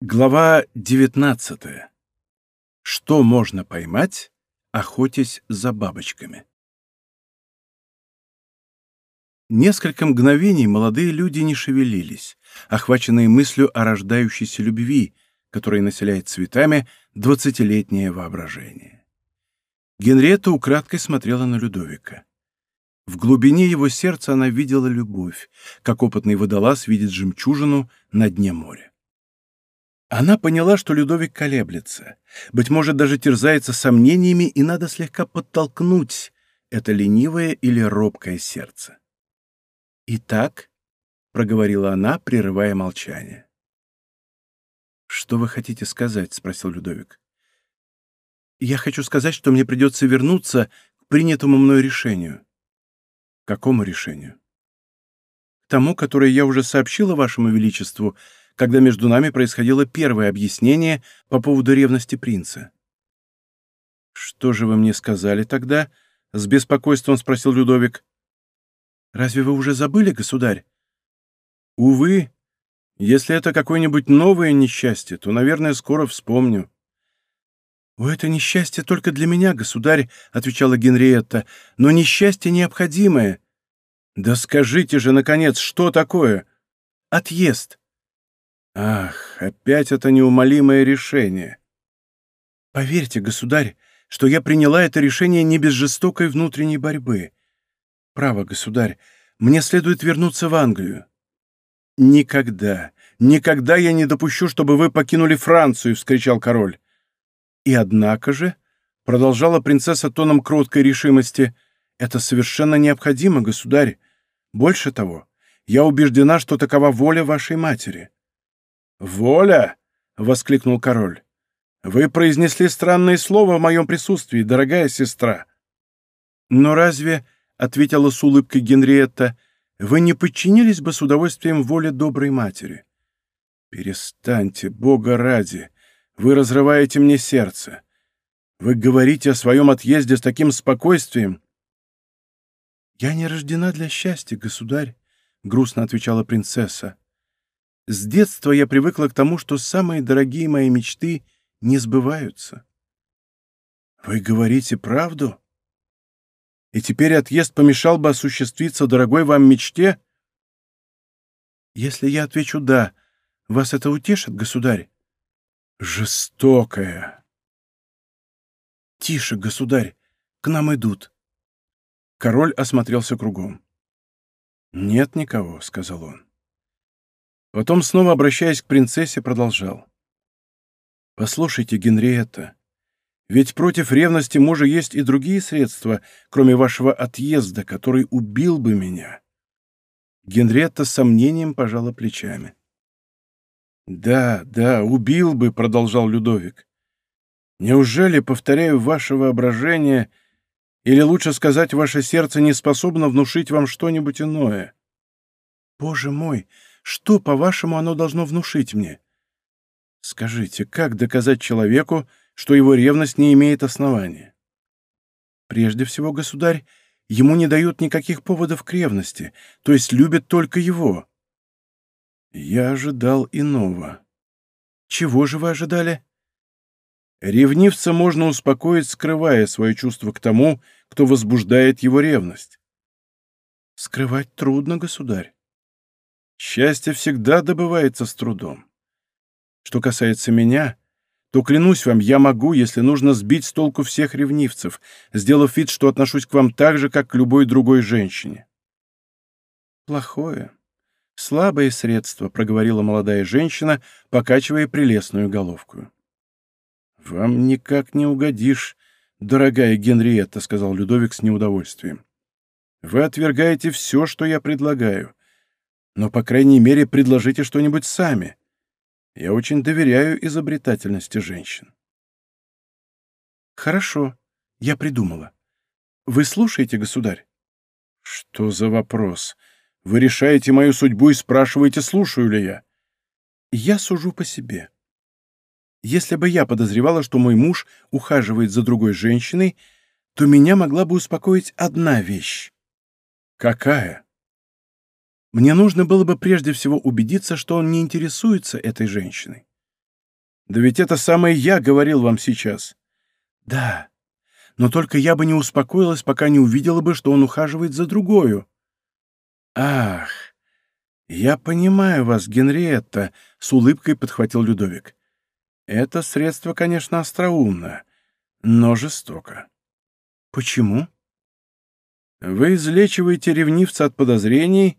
Глава 19. Что можно поймать, охотясь за бабочками? Несколько мгновений молодые люди не шевелились, охваченные мыслью о рождающейся любви, которая населяет цветами двадцатилетнее воображение. Генриетта украдкой смотрела на Людовика. В глубине его сердца она видела любовь, как опытный водолаз видит жемчужину на дне моря. Она поняла, что Людовик колеблется, быть может, даже терзается сомнениями, и надо слегка подтолкнуть это ленивое или робкое сердце. «Итак», — проговорила она, прерывая молчание. «Что вы хотите сказать?» — спросил Людовик. «Я хочу сказать, что мне придется вернуться к принятому мной решению». «К какому решению?» «К тому, которое я уже сообщила вашему величеству, когда между нами происходило первое объяснение по поводу ревности принца. «Что же вы мне сказали тогда?» — с беспокойством спросил Людовик. «Разве вы уже забыли, государь?» «Увы. Если это какое-нибудь новое несчастье, то, наверное, скоро вспомню». «О, это несчастье только для меня, государь», — отвечала Генриетта, — «но несчастье необходимое». «Да скажите же, наконец, что такое?» «Отъезд. Ах, опять это неумолимое решение. Поверьте, государь, что я приняла это решение не без жестокой внутренней борьбы. Право, государь, мне следует вернуться в Англию. Никогда, никогда я не допущу, чтобы вы покинули Францию, вскричал король. И однако же, продолжала принцесса тоном кроткой решимости, это совершенно необходимо, государь. Больше того, я убеждена, что такова воля вашей матери. «Воля!» — воскликнул король. «Вы произнесли странное слово в моем присутствии, дорогая сестра». «Но разве, — ответила с улыбкой Генриетта, — вы не подчинились бы с удовольствием воле доброй матери?» «Перестаньте, Бога ради! Вы разрываете мне сердце. Вы говорите о своем отъезде с таким спокойствием». «Я не рождена для счастья, государь», — грустно отвечала принцесса. С детства я привыкла к тому, что самые дорогие мои мечты не сбываются. Вы говорите правду? И теперь отъезд помешал бы осуществиться дорогой вам мечте? Если я отвечу «да», вас это утешит, государь? Жестокая. Тише, государь, к нам идут. Король осмотрелся кругом. «Нет никого», — сказал он. Потом, снова обращаясь к принцессе, продолжал. «Послушайте, Генриетта, ведь против ревности мужа есть и другие средства, кроме вашего отъезда, который убил бы меня». Генриетта с сомнением пожала плечами. «Да, да, убил бы», — продолжал Людовик. «Неужели, повторяю, ваше воображение, или лучше сказать, ваше сердце не способно внушить вам что-нибудь иное?» «Боже мой!» Что, по-вашему, оно должно внушить мне? Скажите, как доказать человеку, что его ревность не имеет основания? Прежде всего, государь, ему не дают никаких поводов к ревности, то есть любят только его. Я ожидал иного. Чего же вы ожидали? Ревнивца можно успокоить, скрывая свое чувство к тому, кто возбуждает его ревность. Скрывать трудно, государь. Счастье всегда добывается с трудом. Что касается меня, то, клянусь вам, я могу, если нужно, сбить с толку всех ревнивцев, сделав вид, что отношусь к вам так же, как к любой другой женщине. Плохое, слабое средство, проговорила молодая женщина, покачивая прелестную головку. Вам никак не угодишь, дорогая Генриетта, сказал Людовик с неудовольствием. Вы отвергаете все, что я предлагаю но, по крайней мере, предложите что-нибудь сами. Я очень доверяю изобретательности женщин. Хорошо, я придумала. Вы слушаете, государь? Что за вопрос? Вы решаете мою судьбу и спрашиваете, слушаю ли я. Я сужу по себе. Если бы я подозревала, что мой муж ухаживает за другой женщиной, то меня могла бы успокоить одна вещь. Какая? Мне нужно было бы прежде всего убедиться, что он не интересуется этой женщиной. Да ведь это самое я говорил вам сейчас. Да, но только я бы не успокоилась, пока не увидела бы, что он ухаживает за другою. Ах, я понимаю вас, Генриетта, — с улыбкой подхватил Людовик. Это средство, конечно, остроумно, но жестоко. Почему? Вы излечиваете ревнивца от подозрений,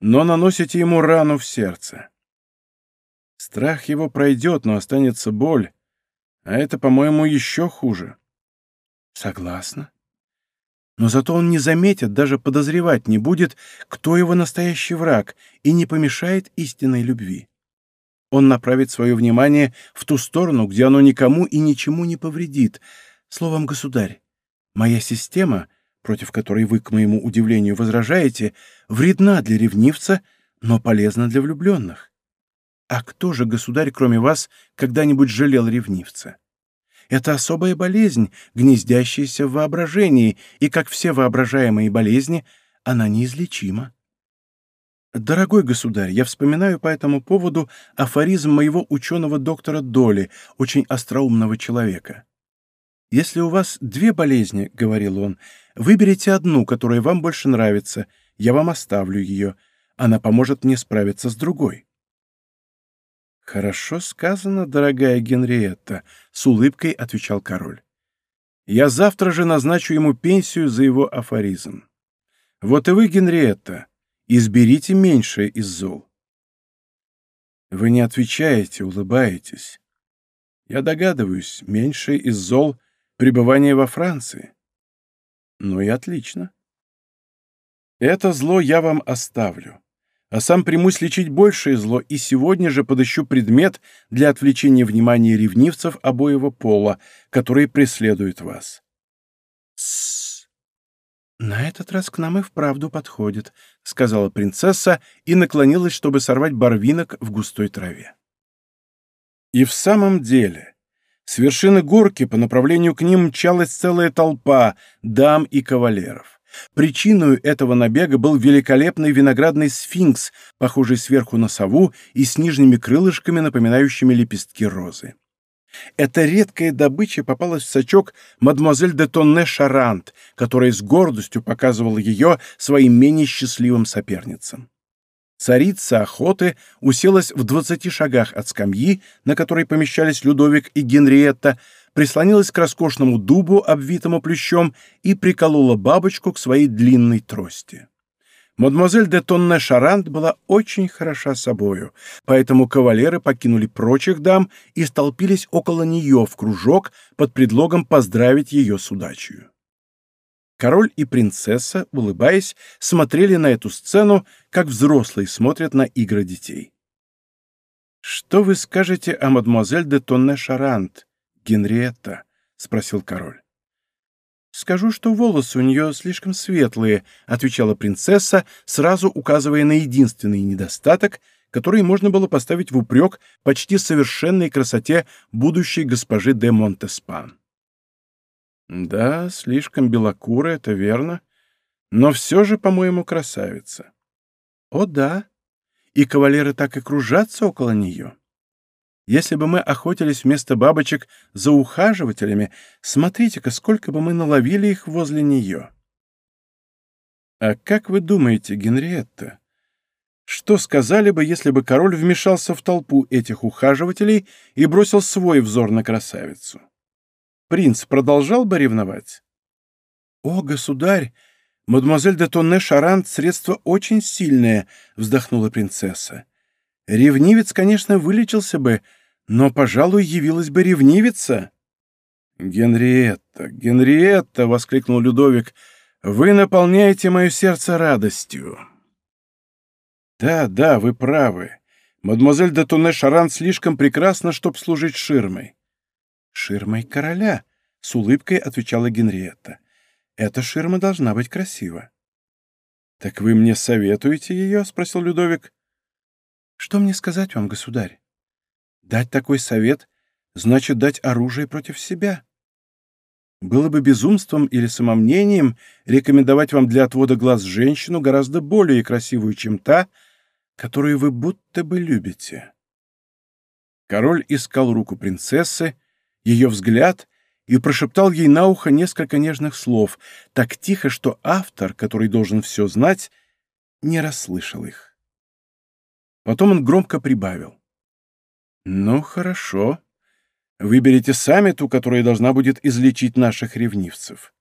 но наносите ему рану в сердце. Страх его пройдет, но останется боль, а это, по-моему, еще хуже. Согласна. Но зато он не заметит, даже подозревать не будет, кто его настоящий враг, и не помешает истинной любви. Он направит свое внимание в ту сторону, где оно никому и ничему не повредит. Словом, государь, моя система, против которой вы, к моему удивлению, возражаете, вредна для ревнивца, но полезна для влюбленных. А кто же, государь, кроме вас, когда-нибудь жалел ревнивца? Это особая болезнь, гнездящаяся в воображении, и, как все воображаемые болезни, она неизлечима. Дорогой государь, я вспоминаю по этому поводу афоризм моего ученого доктора Доли, очень остроумного человека. «Если у вас две болезни, — говорил он, — выберите одну, которая вам больше нравится, я вам оставлю ее, она поможет мне справиться с другой». «Хорошо сказано, дорогая Генриетта», — с улыбкой отвечал король. «Я завтра же назначу ему пенсию за его афоризм. Вот и вы, Генриетта, изберите меньшее из зол». Вы не отвечаете, улыбаетесь. Я догадываюсь, меньшее из зол — пребывание во Франции. Ну и отлично. Это зло я вам оставлю а сам примусь лечить большее зло и сегодня же подыщу предмет для отвлечения внимания ревнивцев обоего пола, которые преследуют вас. «Тссс! На этот раз к нам и вправду подходит», — сказала принцесса и наклонилась, чтобы сорвать барвинок в густой траве. И в самом деле, с вершины горки по направлению к ним мчалась целая толпа дам и кавалеров. Причиной этого набега был великолепный виноградный сфинкс, похожий сверху на сову и с нижними крылышками, напоминающими лепестки розы. Эта редкая добыча попалась в сачок мадемуазель де Тонне Шарант, которая с гордостью показывала ее своим менее счастливым соперницам. Царица охоты уселась в двадцати шагах от скамьи, на которой помещались Людовик и Генриетта, прислонилась к роскошному дубу, обвитому плющом, и приколола бабочку к своей длинной трости. Мадемуазель де Тонне Шарант была очень хороша собою, поэтому кавалеры покинули прочих дам и столпились около нее в кружок под предлогом поздравить ее с удачей. Король и принцесса, улыбаясь, смотрели на эту сцену, как взрослые смотрят на игры детей. «Что вы скажете о мадемуазель де Тонне Шарант?» Генриетта?» — спросил король. «Скажу, что волосы у нее слишком светлые», — отвечала принцесса, сразу указывая на единственный недостаток, который можно было поставить в упрек почти совершенной красоте будущей госпожи де Монтеспан. «Да, слишком белокурая, это верно, но все же, по-моему, красавица». «О да, и кавалеры так и кружатся около нее». Если бы мы охотились вместо бабочек за ухаживателями, смотрите-ка, сколько бы мы наловили их возле нее. А как вы думаете, Генриетта, что сказали бы, если бы король вмешался в толпу этих ухаживателей и бросил свой взор на красавицу? Принц продолжал бы ревновать? «О, государь! Мадемуазель де Тонне Шарант — средство очень сильное», — вздохнула принцесса. «Ревнивец, конечно, вылечился бы, но, пожалуй, явилась бы ревнивица. «Генриетта, Генриетта!» — воскликнул Людовик. «Вы наполняете мое сердце радостью». «Да, да, вы правы. Мадемуазель де Туне Шаран слишком прекрасна, чтоб служить ширмой». «Ширмой короля», — с улыбкой отвечала Генриетта. «Эта ширма должна быть красива». «Так вы мне советуете ее?» — спросил Людовик. «Что мне сказать вам, государь? Дать такой совет значит дать оружие против себя. Было бы безумством или самомнением рекомендовать вам для отвода глаз женщину гораздо более красивую, чем та, которую вы будто бы любите. Король искал руку принцессы, ее взгляд и прошептал ей на ухо несколько нежных слов, так тихо, что автор, который должен все знать, не расслышал их. Потом он громко прибавил. «Ну, хорошо. Выберите сами ту, которая должна будет излечить наших ревнивцев.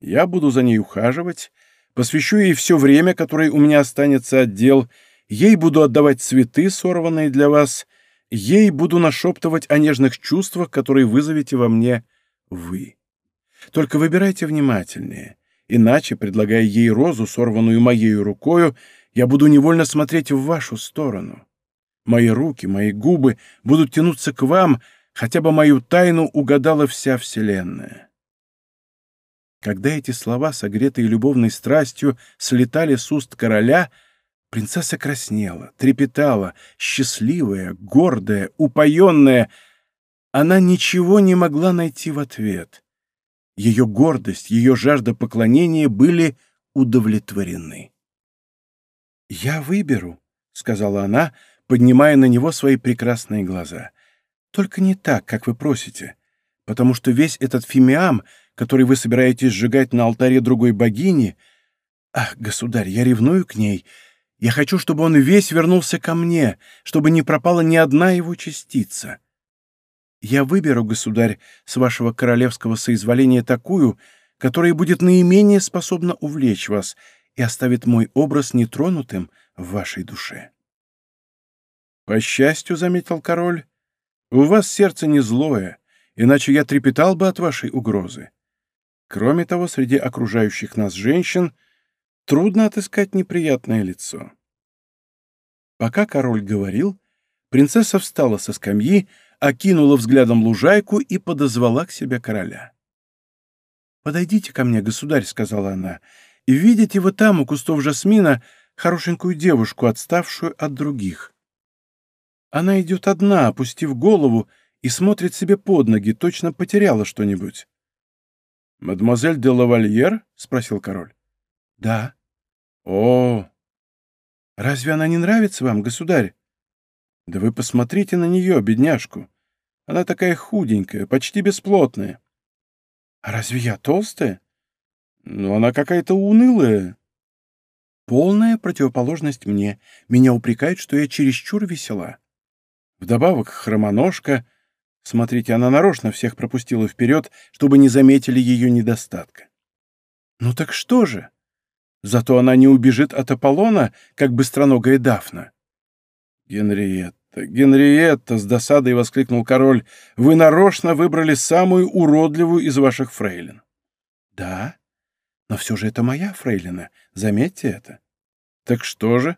Я буду за ней ухаживать, посвящу ей все время, которое у меня останется от дел, ей буду отдавать цветы, сорванные для вас, ей буду нашептывать о нежных чувствах, которые вызовете во мне вы. Только выбирайте внимательнее, иначе, предлагая ей розу, сорванную моей рукою, я буду невольно смотреть в вашу сторону. Мои руки, мои губы будут тянуться к вам, хотя бы мою тайну угадала вся Вселенная. Когда эти слова, согретые любовной страстью, слетали с уст короля, принцесса краснела, трепетала, счастливая, гордая, упоенная. Она ничего не могла найти в ответ. Ее гордость, ее жажда поклонения были удовлетворены. «Я выберу», — сказала она, поднимая на него свои прекрасные глаза. «Только не так, как вы просите, потому что весь этот фимиам, который вы собираетесь сжигать на алтаре другой богини... Ах, государь, я ревную к ней. Я хочу, чтобы он весь вернулся ко мне, чтобы не пропала ни одна его частица. Я выберу, государь, с вашего королевского соизволения такую, которая будет наименее способна увлечь вас и оставит мой образ нетронутым в вашей душе. «По счастью, — заметил король, — у вас сердце не злое, иначе я трепетал бы от вашей угрозы. Кроме того, среди окружающих нас женщин трудно отыскать неприятное лицо». Пока король говорил, принцесса встала со скамьи, окинула взглядом лужайку и подозвала к себе короля. «Подойдите ко мне, государь», — сказала она, — «и видите вы там, у кустов жасмина, хорошенькую девушку, отставшую от других. Она идет одна, опустив голову, и смотрит себе под ноги, точно потеряла что-нибудь. «Мадемуазель де лавальер?» — спросил король. «Да». «О! Разве она не нравится вам, государь?» «Да вы посмотрите на нее, бедняжку. Она такая худенькая, почти бесплотная». «А разве я толстая?» «Ну, она какая-то унылая». «Полная противоположность мне. Меня упрекают, что я чересчур весела». Вдобавок хромоножка. Смотрите, она нарочно всех пропустила вперед, чтобы не заметили ее недостатка. Ну так что же? Зато она не убежит от Аполлона, как быстроногая Дафна. Генриетта, Генриетта, с досадой воскликнул король, вы нарочно выбрали самую уродливую из ваших фрейлин. Да, но все же это моя фрейлина, заметьте это. Так что же?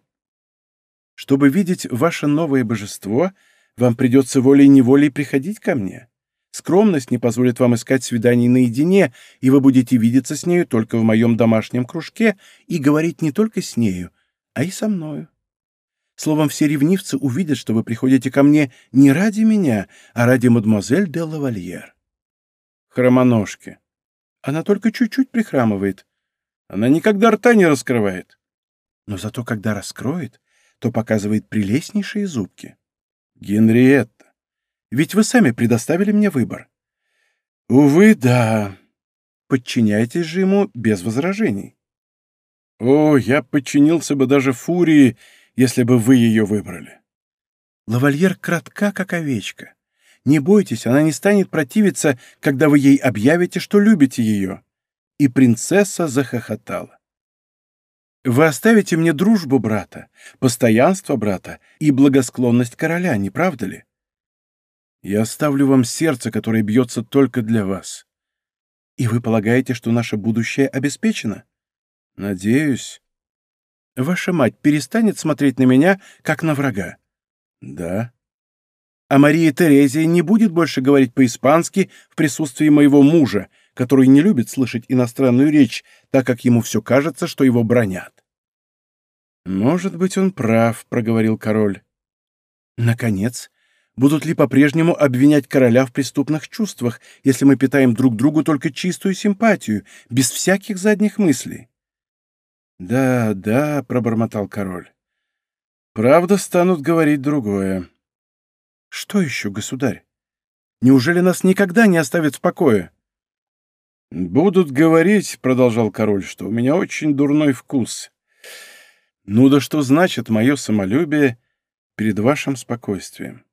Чтобы видеть ваше новое божество, вам придется волей-неволей приходить ко мне. Скромность не позволит вам искать свиданий наедине, и вы будете видеться с нею только в моем домашнем кружке и говорить не только с нею, а и со мною. Словом, все ревнивцы увидят, что вы приходите ко мне не ради меня, а ради мадемуазель де лавальер. Хромоножки. Она только чуть-чуть прихрамывает. Она никогда рта не раскрывает. Но зато, когда раскроет, то показывает прелестнейшие зубки. Генриетта, ведь вы сами предоставили мне выбор. Увы, да. Подчиняйтесь же ему без возражений. О, я подчинился бы даже Фурии, если бы вы ее выбрали. Лавальер кратка, как овечка. Не бойтесь, она не станет противиться, когда вы ей объявите, что любите ее. И принцесса захохотала. Вы оставите мне дружбу брата, постоянство брата и благосклонность короля, не правда ли? Я оставлю вам сердце, которое бьется только для вас. И вы полагаете, что наше будущее обеспечено? Надеюсь. Ваша мать перестанет смотреть на меня, как на врага? Да. А Мария Терезия не будет больше говорить по-испански в присутствии моего мужа, который не любит слышать иностранную речь, так как ему все кажется, что его бронят. «Может быть, он прав», — проговорил король. «Наконец, будут ли по-прежнему обвинять короля в преступных чувствах, если мы питаем друг другу только чистую симпатию, без всяких задних мыслей?» «Да, да», — пробормотал король. «Правда станут говорить другое. Что еще, государь? Неужели нас никогда не оставят в покое? «Будут говорить, — продолжал король, — что у меня очень дурной вкус. Ну да что значит мое самолюбие перед вашим спокойствием?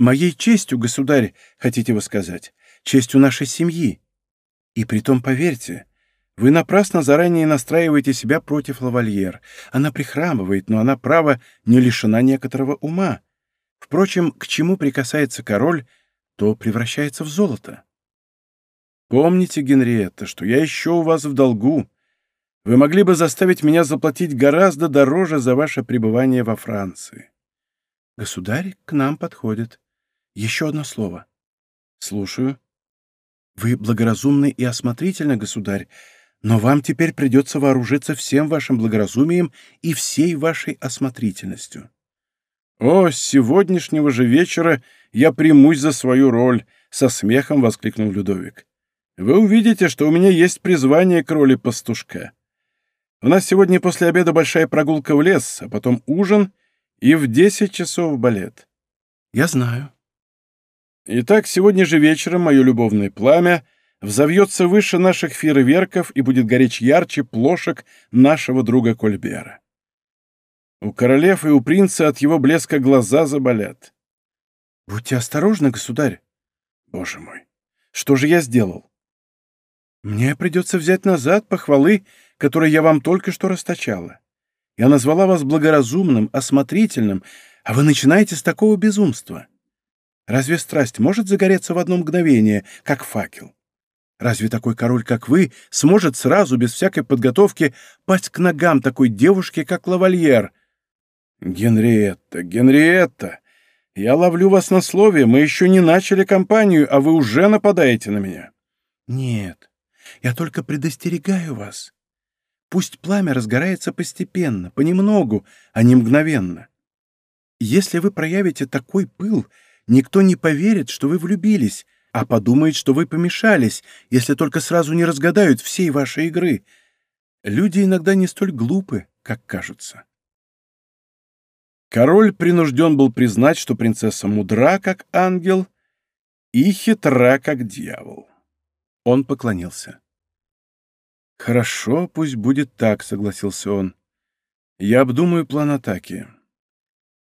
Моей честью, государь, хотите вы сказать, честью нашей семьи. И притом, поверьте, вы напрасно заранее настраиваете себя против лавальер. Она прихрамывает, но она, право, не лишена некоторого ума. Впрочем, к чему прикасается король, то превращается в золото. Помните, Генриетта, что я еще у вас в долгу. Вы могли бы заставить меня заплатить гораздо дороже за ваше пребывание во Франции. Государь к нам подходит. Еще одно слово. Слушаю. Вы благоразумны и осмотрительны, государь, но вам теперь придется вооружиться всем вашим благоразумием и всей вашей осмотрительностью. «О, с сегодняшнего же вечера я примусь за свою роль!» — со смехом воскликнул Людовик. «Вы увидите, что у меня есть призвание к роли пастушка. У нас сегодня после обеда большая прогулка в лес, а потом ужин и в десять часов балет». «Я знаю». «Итак, сегодня же вечером мое любовное пламя взовьется выше наших фейерверков и будет гореть ярче плошек нашего друга Кольбера. У королев и у принца от его блеска глаза заболят. Будьте осторожны, государь. Боже мой, что же я сделал? Мне придется взять назад похвалы, которые я вам только что расточала. Я назвала вас благоразумным, осмотрительным, а вы начинаете с такого безумства. Разве страсть может загореться в одно мгновение, как факел? Разве такой король, как вы, сможет сразу, без всякой подготовки, пасть к ногам такой девушки, как лавальер, «Генриетта, Генриетта, я ловлю вас на слове, мы еще не начали кампанию, а вы уже нападаете на меня». «Нет, я только предостерегаю вас. Пусть пламя разгорается постепенно, понемногу, а не мгновенно. Если вы проявите такой пыл, никто не поверит, что вы влюбились, а подумает, что вы помешались, если только сразу не разгадают всей вашей игры. Люди иногда не столь глупы, как кажутся. Король принужден был признать, что принцесса мудра, как ангел, и хитра, как дьявол. Он поклонился. «Хорошо, пусть будет так», — согласился он. «Я обдумаю план атаки.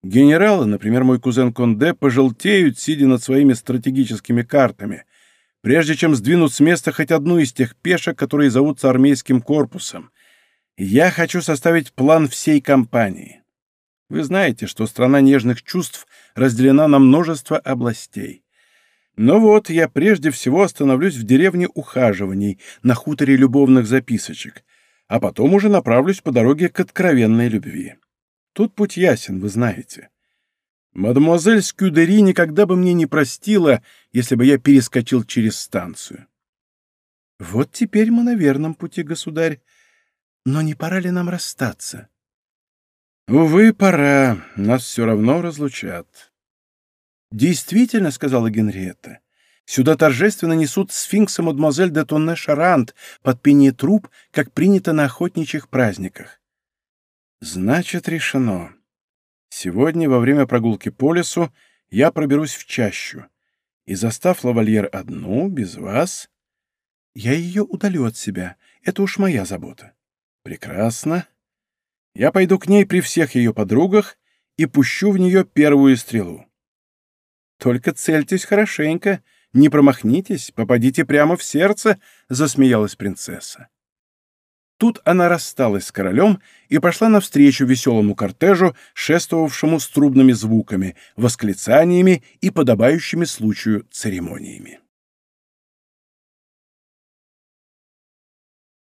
Генералы, например, мой кузен Конде, пожелтеют, сидя над своими стратегическими картами, прежде чем сдвинуть с места хоть одну из тех пешек, которые зовутся армейским корпусом. Я хочу составить план всей кампании. Вы знаете, что страна нежных чувств разделена на множество областей. Но вот я прежде всего остановлюсь в деревне ухаживаний, на хуторе любовных записочек, а потом уже направлюсь по дороге к откровенной любви. Тут путь ясен, вы знаете. Мадемуазель Скюдери никогда бы мне не простила, если бы я перескочил через станцию. Вот теперь мы на верном пути, государь. Но не пора ли нам расстаться? «Увы, пора. Нас все равно разлучат». «Действительно», — сказала Генриетта, — «сюда торжественно несут сфинкса мадемуазель де Тонне Шарант под пение труп, как принято на охотничьих праздниках». «Значит, решено. Сегодня, во время прогулки по лесу, я проберусь в чащу, и, застав лавальер одну, без вас...» «Я ее удалю от себя. Это уж моя забота». «Прекрасно. Я пойду к ней при всех ее подругах и пущу в нее первую стрелу. Только цельтесь хорошенько, не промахнитесь, попадите прямо в сердце, — засмеялась принцесса. Тут она рассталась с королем и пошла навстречу веселому кортежу, шествовавшему с трубными звуками, восклицаниями и подобающими случаю церемониями.